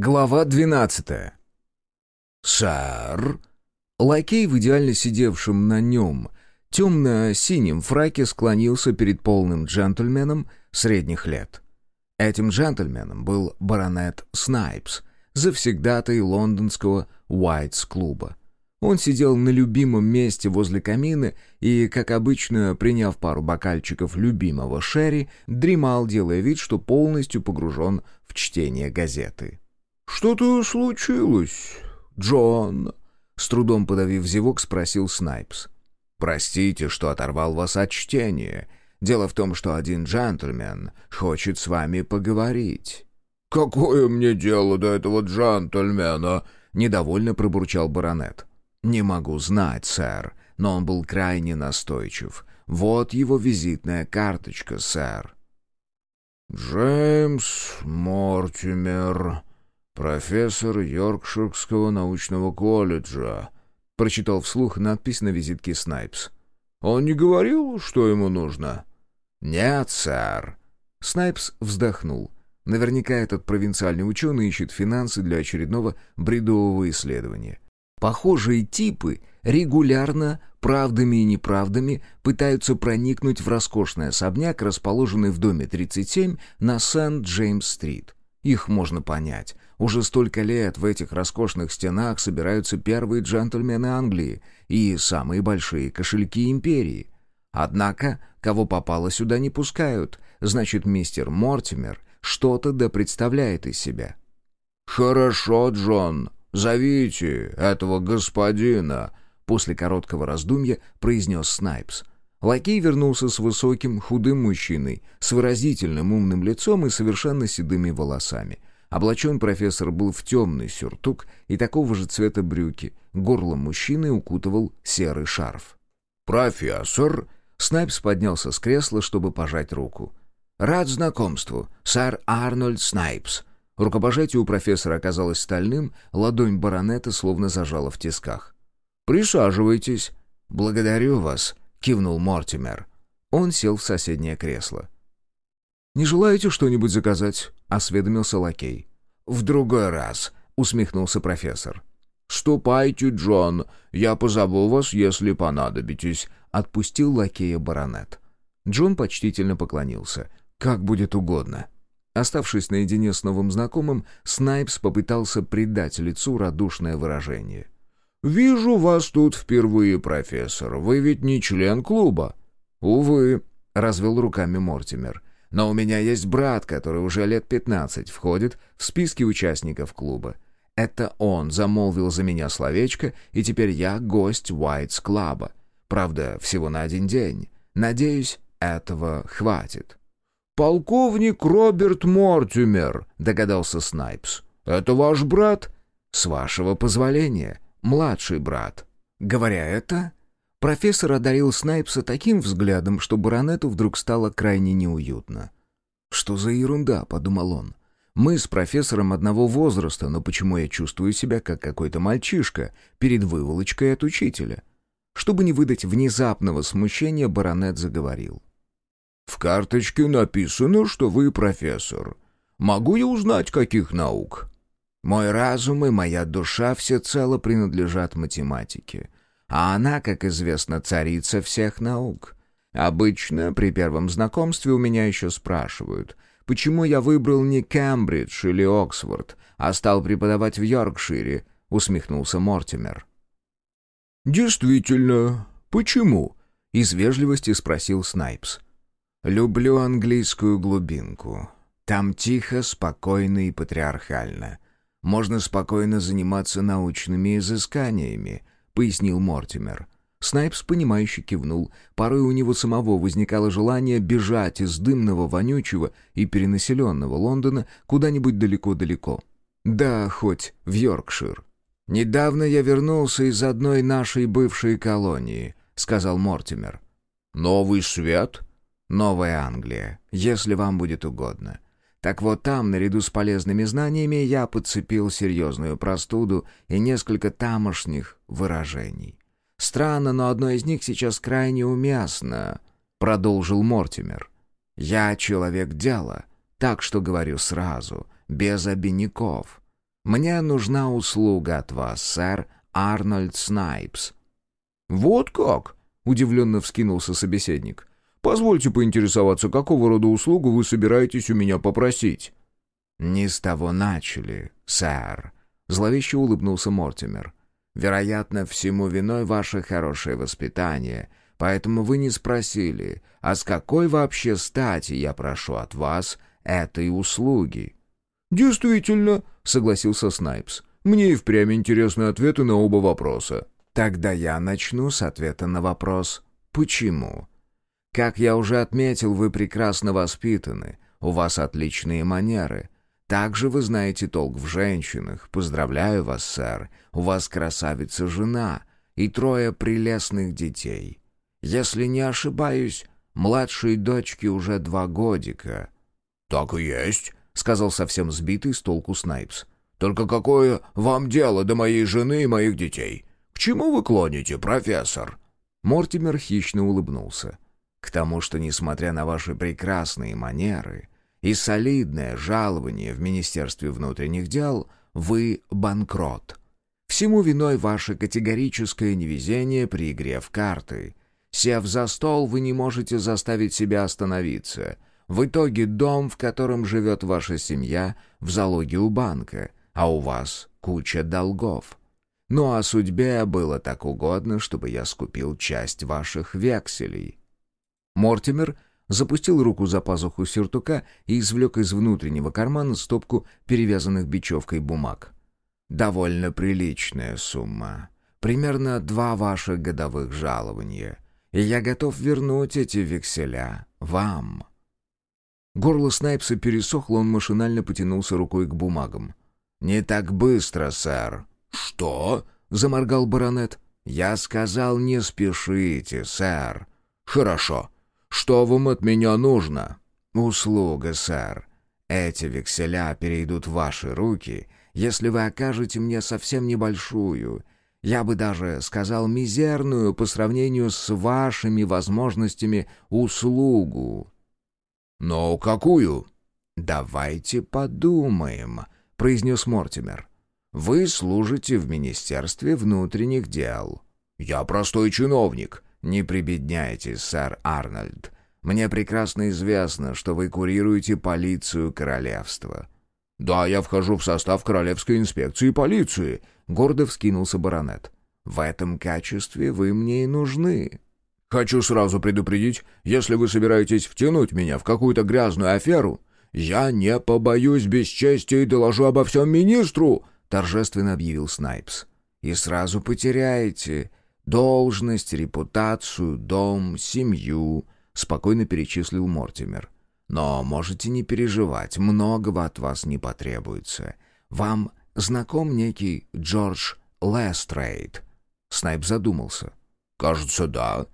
Глава двенадцатая. «Сэр?» Лакей, в идеально сидевшем на нем темно-синем фраке, склонился перед полным джентльменом средних лет. Этим джентльменом был баронет Снайпс, завсегдатый лондонского Уайтс-клуба. Он сидел на любимом месте возле камина и, как обычно, приняв пару бокальчиков любимого шерри, дремал, делая вид, что полностью погружен в чтение газеты. «Что-то случилось, Джон?» С трудом подавив зевок, спросил Снайпс. «Простите, что оторвал вас от чтения. Дело в том, что один джентльмен хочет с вами поговорить». «Какое мне дело до этого джентльмена?» — недовольно пробурчал баронет. «Не могу знать, сэр, но он был крайне настойчив. Вот его визитная карточка, сэр». «Джеймс Мортимер, профессор Йоркширского научного колледжа», — прочитал вслух надпись на визитке Снайпс. «Он не говорил, что ему нужно?» «Нет, сэр». Снайпс вздохнул. Наверняка этот провинциальный ученый ищет финансы для очередного бредового исследования. Похожие типы регулярно, правдами и неправдами, пытаются проникнуть в роскошный особняк, расположенный в доме 37 на Сент-Джеймс-стрит. Их можно понять. Уже столько лет в этих роскошных стенах собираются первые джентльмены Англии и самые большие кошельки империи. Однако, кого попало сюда не пускают, значит, мистер Мортимер что-то да представляет из себя. «Хорошо, Джон», «Зовите этого господина!» После короткого раздумья произнес Снайпс. Лакей вернулся с высоким, худым мужчиной, с выразительным умным лицом и совершенно седыми волосами. Облачен профессор был в темный сюртук и такого же цвета брюки. Горло мужчины укутывал серый шарф. «Профессор!» Снайпс поднялся с кресла, чтобы пожать руку. «Рад знакомству, сэр Арнольд Снайпс», Рукопожатие у профессора оказалось стальным, ладонь баронета словно зажала в тисках. «Присаживайтесь». «Благодарю вас», — кивнул Мортимер. Он сел в соседнее кресло. «Не желаете что-нибудь заказать?» — осведомился лакей. «В другой раз», — усмехнулся профессор. «Ступайте, Джон, я позову вас, если понадобитесь», — отпустил лакея баронет. Джон почтительно поклонился. «Как будет угодно». Оставшись наедине с новым знакомым, Снайпс попытался придать лицу радушное выражение. «Вижу вас тут впервые, профессор. Вы ведь не член клуба?» «Увы», — развел руками Мортимер. «Но у меня есть брат, который уже лет пятнадцать входит в списки участников клуба. Это он замолвил за меня словечко, и теперь я гость Уайтс Клаба. Правда, всего на один день. Надеюсь, этого хватит». «Полковник Роберт Мортимер», — догадался Снайпс. «Это ваш брат?» «С вашего позволения, младший брат». Говоря это, профессор одарил Снайпса таким взглядом, что баронету вдруг стало крайне неуютно. «Что за ерунда?» — подумал он. «Мы с профессором одного возраста, но почему я чувствую себя как какой-то мальчишка перед выволочкой от учителя?» Чтобы не выдать внезапного смущения, баронет заговорил. В карточке написано, что вы профессор. Могу я узнать, каких наук?» «Мой разум и моя душа всецело принадлежат математике, а она, как известно, царица всех наук. Обычно при первом знакомстве у меня еще спрашивают, почему я выбрал не Кембридж или Оксфорд, а стал преподавать в Йоркшире», — усмехнулся Мортимер. «Действительно, почему?» — из вежливости спросил Снайпс. Люблю английскую глубинку. Там тихо, спокойно и патриархально. Можно спокойно заниматься научными изысканиями, пояснил Мортимер. Снайпс, понимающе кивнул. Порой у него самого возникало желание бежать из дымного, вонючего и перенаселенного Лондона куда-нибудь далеко-далеко. Да, хоть в Йоркшир. «Недавно я вернулся из одной нашей бывшей колонии», — сказал Мортимер. «Новый свет?» Новая Англия, если вам будет угодно. Так вот там, наряду с полезными знаниями, я подцепил серьезную простуду и несколько тамошних выражений. Странно, но одно из них сейчас крайне уместно, — продолжил Мортимер. Я человек дела, так что говорю сразу, без обиняков. Мне нужна услуга от вас, сэр Арнольд Снайпс». «Вот как?» — удивленно вскинулся собеседник. «Позвольте поинтересоваться, какого рода услугу вы собираетесь у меня попросить?» «Не с того начали, сэр», — зловеще улыбнулся Мортимер. «Вероятно, всему виной ваше хорошее воспитание, поэтому вы не спросили, а с какой вообще стати я прошу от вас этой услуги?» «Действительно», — согласился Снайпс. «Мне и впрямь интересны ответы на оба вопроса». «Тогда я начну с ответа на вопрос «Почему?». Как я уже отметил, вы прекрасно воспитаны, у вас отличные манеры. Также вы знаете толк в женщинах. Поздравляю вас, сэр. У вас красавица жена и трое прелестных детей. Если не ошибаюсь, младшей дочке уже два годика». «Так и есть», — сказал совсем сбитый с толку Снайпс. «Только какое вам дело до моей жены и моих детей? К чему вы клоните, профессор?» Мортимер хищно улыбнулся. «К тому, что, несмотря на ваши прекрасные манеры и солидное жалование в Министерстве внутренних дел, вы банкрот. Всему виной ваше категорическое невезение при игре в карты. Сев за стол, вы не можете заставить себя остановиться. В итоге дом, в котором живет ваша семья, в залоге у банка, а у вас куча долгов. Ну а судьбе было так угодно, чтобы я скупил часть ваших векселей». Мортимер запустил руку за пазуху сюртука и извлек из внутреннего кармана стопку перевязанных бечевкой бумаг. «Довольно приличная сумма. Примерно два ваших годовых жалования и я готов вернуть эти векселя вам». Горло Снайпса пересохло, он машинально потянулся рукой к бумагам. «Не так быстро, сэр». «Что?» — заморгал баронет. «Я сказал, не спешите, сэр». «Хорошо. Что вам от меня нужно?» «Услуга, сэр. Эти векселя перейдут в ваши руки, если вы окажете мне совсем небольшую, я бы даже сказал мизерную по сравнению с вашими возможностями услугу. Но какую? Давайте подумаем, произнес Мортимер. Вы служите в Министерстве внутренних дел. Я простой чиновник. Не прибедняйтесь, сэр Арнольд. Мне прекрасно известно, что вы курируете полицию королевства. «Да, я вхожу в состав Королевской инспекции полиции», — гордо вскинулся баронет. «В этом качестве вы мне и нужны». «Хочу сразу предупредить, если вы собираетесь втянуть меня в какую-то грязную аферу, я не побоюсь бесчестия и доложу обо всем министру», — торжественно объявил Снайпс. «И сразу потеряете должность, репутацию, дом, семью», — спокойно перечислил Мортимер. Но можете не переживать, многого от вас не потребуется. Вам знаком некий Джордж Лестрейд?» Снайп задумался. «Кажется, да.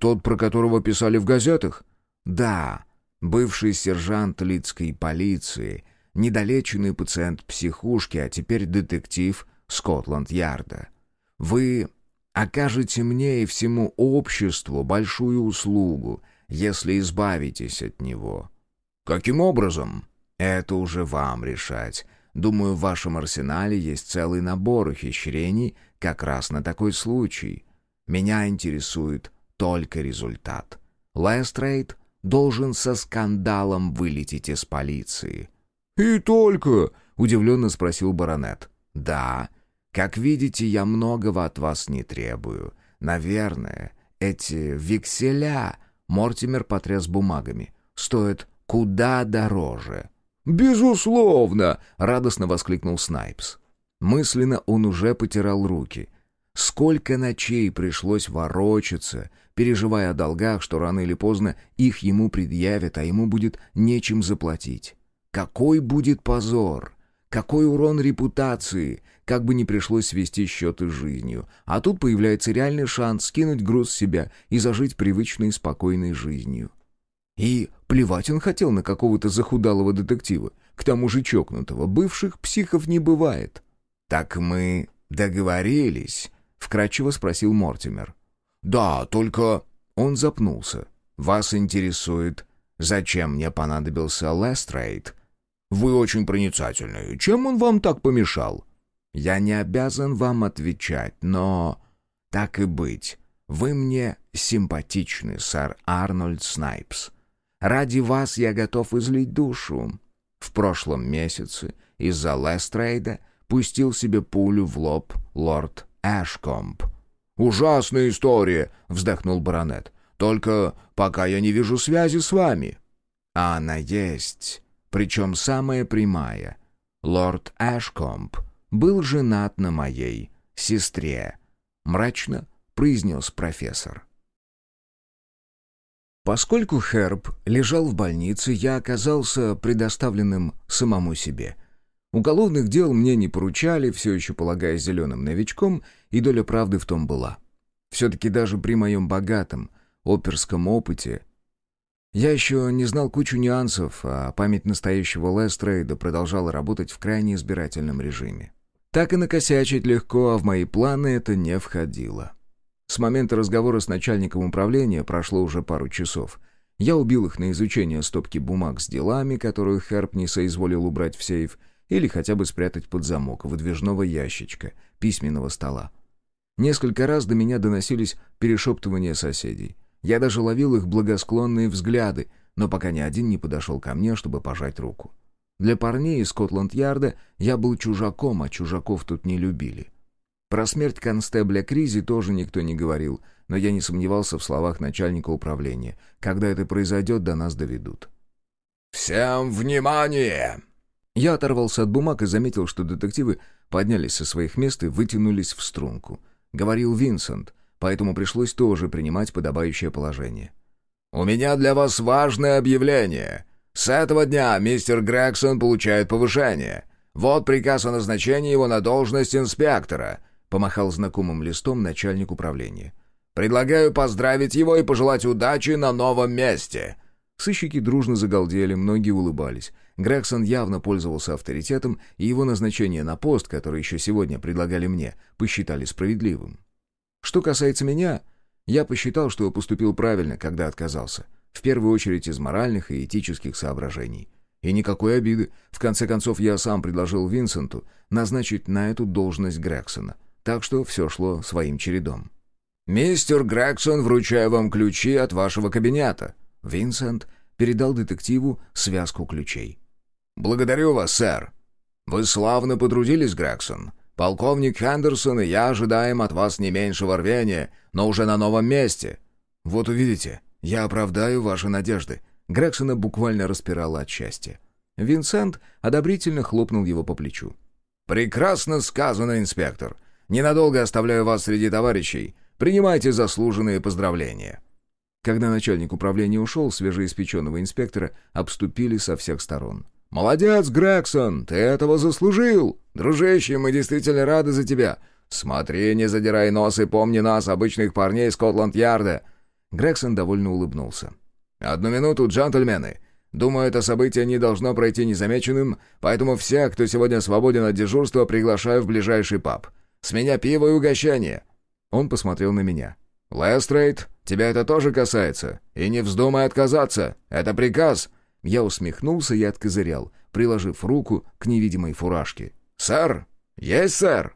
Тот, про которого писали в газетах?» «Да. Бывший сержант Лидской полиции, недолеченный пациент психушки, а теперь детектив Скотланд-Ярда. Вы окажете мне и всему обществу большую услугу, если избавитесь от него. «Каким образом?» «Это уже вам решать. Думаю, в вашем арсенале есть целый набор ухищрений как раз на такой случай. Меня интересует только результат. Лестрейд должен со скандалом вылететь из полиции». «И только?» — удивленно спросил баронет. «Да. Как видите, я многого от вас не требую. Наверное, эти векселя...» Мортимер потряс бумагами. «Стоят куда дороже. «Безусловно!» — радостно воскликнул Снайпс. Мысленно он уже потирал руки. Сколько ночей пришлось ворочаться, переживая о долгах, что рано или поздно их ему предъявят, а ему будет нечем заплатить. Какой будет позор! Какой урон репутации! Как бы ни пришлось свести счеты с жизнью. А тут появляется реальный шанс скинуть груз с себя и зажить привычной спокойной жизнью. И плевать он хотел на какого-то захудалого детектива, к тому же чокнутого, бывших психов не бывает. «Так мы договорились?» — вкратчиво спросил Мортимер. «Да, только...» Он запнулся. «Вас интересует, зачем мне понадобился Лестрейд?» Вы очень проницательны. Чем он вам так помешал?» «Я не обязан вам отвечать, но...» «Так и быть. Вы мне симпатичны, сэр Арнольд Снайпс. Ради вас я готов излить душу. В прошлом месяце из-за Лестрейда пустил себе пулю в лоб лорд Эшкомп. «Ужасная история!» — вздохнул баронет. «Только пока я не вижу связи с вами». «А она есть, причем самая прямая. Лорд Эшкомп был женат на моей сестре», — мрачно произнес профессор. Поскольку Херб лежал в больнице, я оказался предоставленным самому себе. Уголовных дел мне не поручали, все еще полагаясь зеленым новичком, и доля правды в том была. Все-таки даже при моем богатом оперском опыте я еще не знал кучу нюансов, а память настоящего Лестрейда продолжала работать в крайне избирательном режиме. Так и накосячить легко, а в мои планы это не входило. С момента разговора с начальником управления прошло уже пару часов. Я убил их на изучение стопки бумаг с делами, которую Херб не соизволил убрать в сейф, или хотя бы спрятать под замок выдвижного ящичка, письменного стола. Несколько раз до меня доносились перешептывания соседей. Я даже ловил их благосклонные взгляды, но пока ни один не подошел ко мне, чтобы пожать руку. Для парней из Скотланд-Ярда я был чужаком, а чужаков тут не любили. Про смерть констебля Кризи тоже никто не говорил, но я не сомневался в словах начальника управления. Когда это произойдет, до нас доведут. «Всем внимание!» Я оторвался от бумаг и заметил, что детективы поднялись со своих мест и вытянулись в струнку. Говорил Винсент, поэтому пришлось тоже принимать подобающее положение. «У меня для вас важное объявление. С этого дня мистер Грегсон получает повышение. Вот приказ о назначении его на должность инспектора. — помахал знакомым листом начальник управления. «Предлагаю поздравить его и пожелать удачи на новом месте!» Сыщики дружно загалдели, многие улыбались. Грегсон явно пользовался авторитетом, и его назначение на пост, который еще сегодня предлагали мне, посчитали справедливым. Что касается меня, я посчитал, что поступил правильно, когда отказался. В первую очередь из моральных и этических соображений. И никакой обиды. В конце концов, я сам предложил Винсенту назначить на эту должность Грегсона так что все шло своим чередом. «Мистер Грегсон, вручаю вам ключи от вашего кабинета». Винсент передал детективу связку ключей. «Благодарю вас, сэр. Вы славно потрудились, Грегсон. Полковник Хендерсон и я ожидаем от вас не меньшего рвения, но уже на новом месте». «Вот увидите, я оправдаю ваши надежды». Грегсона буквально распирало от счастья. Винсент одобрительно хлопнул его по плечу. «Прекрасно сказано, инспектор. Ненадолго оставляю вас среди товарищей. Принимайте заслуженные поздравления». Когда начальник управления ушел, свежеиспеченного инспектора обступили со всех сторон. «Молодец, Грегсон, ты этого заслужил! Дружище, мы действительно рады за тебя! Смотри, не задирай нос и помни нас, обычных парней Скотланд-Ярда!» Грегсон довольно улыбнулся. «Одну минуту, джентльмены. Думаю, это событие не должно пройти незамеченным, поэтому всех, кто сегодня свободен от дежурства, приглашаю в ближайший паб. С меня пиво и угощение». Он посмотрел на меня. «Лестрейд, тебя это тоже касается. И не вздумай отказаться. Это приказ». Я усмехнулся и откозырял, приложив руку к невидимой фуражке. «Сэр? Есть, сэр?»